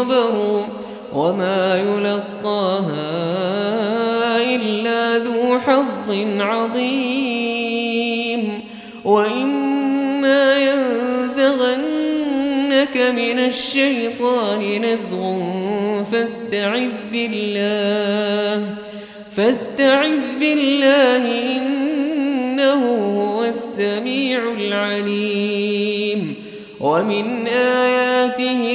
صبروا وما يلقاها إلا ذو حظ عظيم. وإما ينزغنك من الشيطان نزغ فاستعذ بالله فاستعذ بالله إنه هو السميع العليم. ومن آياته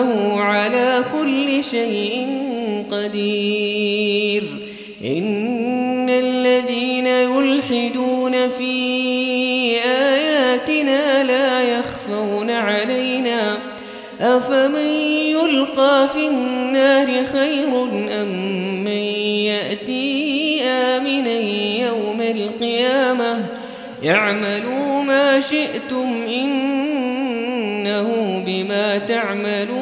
إنه على كل شيء قدير. إن الذين يلحدون في آياتنا لا يخفون علينا. أفمن يلقى في النار خير أم من يأتي آمنا يوم القيامة؟ اعملوا ما شئتم إنه بما تعملون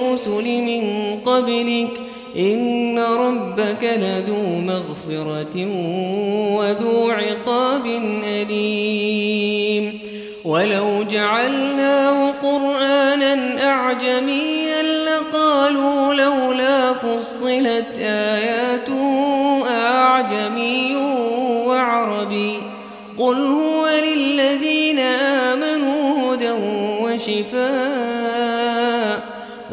من قبلك إن ربك لذو مغفرة وذو عقاب أليم. ولو جعلناه قرآنا أعجميا لقالوا لولا فصلت آياته أعجمي وعربي. قل هو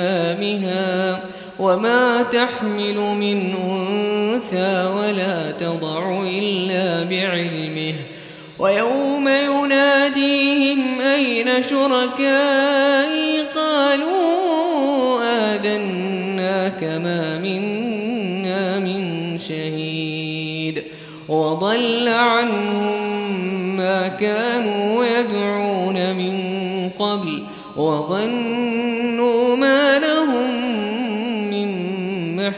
أكمامها وما تحمل من أنثى ولا تضع إلا بعلمه ويوم يناديهم أين شركائي؟ قالوا آذناك ما منا من شهيد وضل عنهم ما كانوا يدعون من قبل وظنوا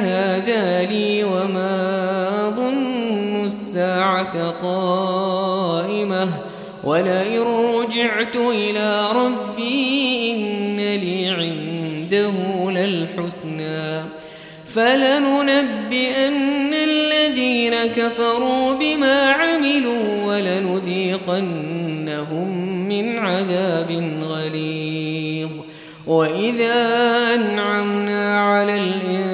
هذا لي وما ظن الساعة قائمة ولئن رجعت إلى ربي إن لي عنده للحسنى فلننبئن الذين كفروا بما عملوا ولنذيقنهم من عذاب غليظ وإذا أنعمنا على الإنسان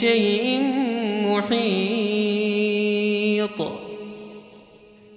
شيء